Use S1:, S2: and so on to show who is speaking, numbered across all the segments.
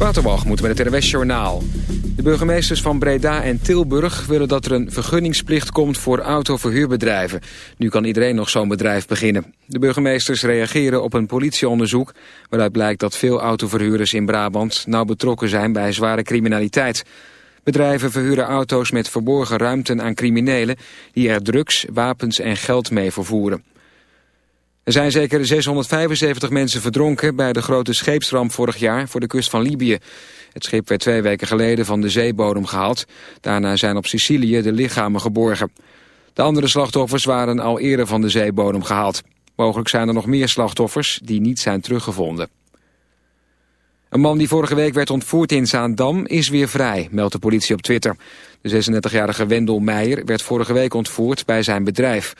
S1: Waterwalgemoed met het RWS Journaal. De burgemeesters van Breda en Tilburg willen dat er een vergunningsplicht komt voor autoverhuurbedrijven. Nu kan iedereen nog zo'n bedrijf beginnen. De burgemeesters reageren op een politieonderzoek waaruit blijkt dat veel autoverhuurders in Brabant nauw betrokken zijn bij zware criminaliteit. Bedrijven verhuren auto's met verborgen ruimten aan criminelen die er drugs, wapens en geld mee vervoeren. Er zijn zeker 675 mensen verdronken bij de grote scheepsramp vorig jaar voor de kust van Libië. Het schip werd twee weken geleden van de zeebodem gehaald. Daarna zijn op Sicilië de lichamen geborgen. De andere slachtoffers waren al eerder van de zeebodem gehaald. Mogelijk zijn er nog meer slachtoffers die niet zijn teruggevonden. Een man die vorige week werd ontvoerd in Zaandam is weer vrij, meldt de politie op Twitter. De 36-jarige Wendel Meijer werd vorige week ontvoerd bij zijn bedrijf.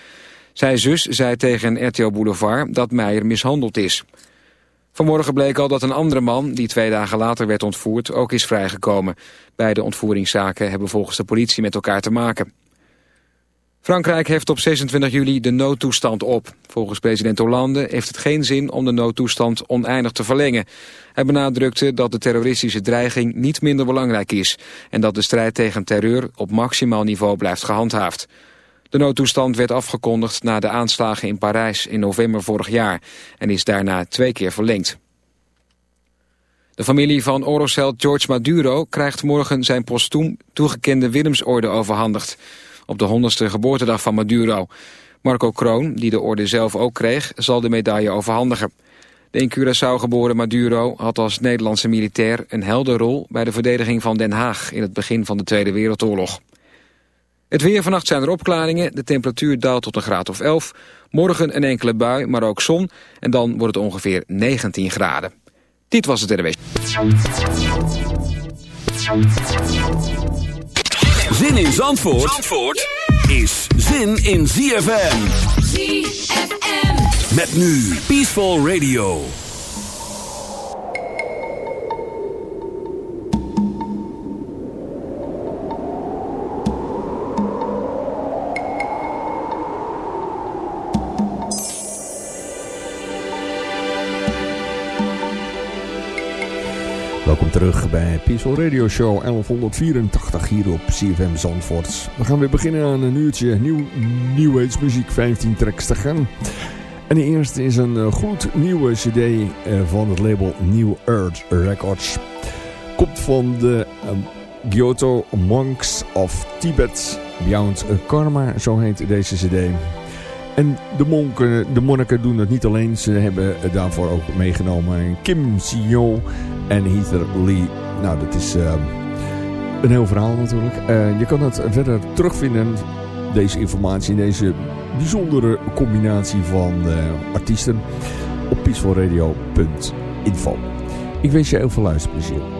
S1: Zijn zus zei tegen RTO Boulevard dat Meijer mishandeld is. Vanmorgen bleek al dat een andere man, die twee dagen later werd ontvoerd, ook is vrijgekomen. Beide ontvoeringszaken hebben volgens de politie met elkaar te maken. Frankrijk heft op 26 juli de noodtoestand op. Volgens president Hollande heeft het geen zin om de noodtoestand oneindig te verlengen. Hij benadrukte dat de terroristische dreiging niet minder belangrijk is... en dat de strijd tegen terreur op maximaal niveau blijft gehandhaafd. De noodtoestand werd afgekondigd na de aanslagen in Parijs in november vorig jaar en is daarna twee keer verlengd. De familie van oorlogsheld George Maduro krijgt morgen zijn postuum toegekende Willemsorde overhandigd. Op de honderdste geboortedag van Maduro. Marco Kroon, die de orde zelf ook kreeg, zal de medaille overhandigen. De in Curaçao geboren Maduro had als Nederlandse militair een helder rol bij de verdediging van Den Haag in het begin van de Tweede Wereldoorlog. Het weer vannacht zijn er opklaringen. De temperatuur daalt tot een graad of 11. Morgen een enkele bui, maar ook zon. En dan wordt het ongeveer 19 graden. Dit was het RWS.
S2: Zin in Zandvoort, Zandvoort is zin in ZFM. ZFM. Met nu Peaceful Radio.
S3: Terug bij Peaceful Radio Show 1184 hier op CFM Zandvoort. We gaan weer beginnen aan een uurtje nieuw New Age muziek, 15 tracks te gaan. En de eerste is een uh, goed nieuwe cd uh, van het label New Earth Records. Komt van de uh, Kyoto Monks of Tibet Beyond Karma, zo heet deze cd. En de, monken, de monniken doen het niet alleen. Ze hebben daarvoor ook meegenomen Kim Sio en Heather Lee. Nou, dat is uh, een heel verhaal natuurlijk. Uh, je kan het verder terugvinden, deze informatie, deze bijzondere combinatie van uh, artiesten op peacefulradio.info. Ik wens je heel veel luisterplezier.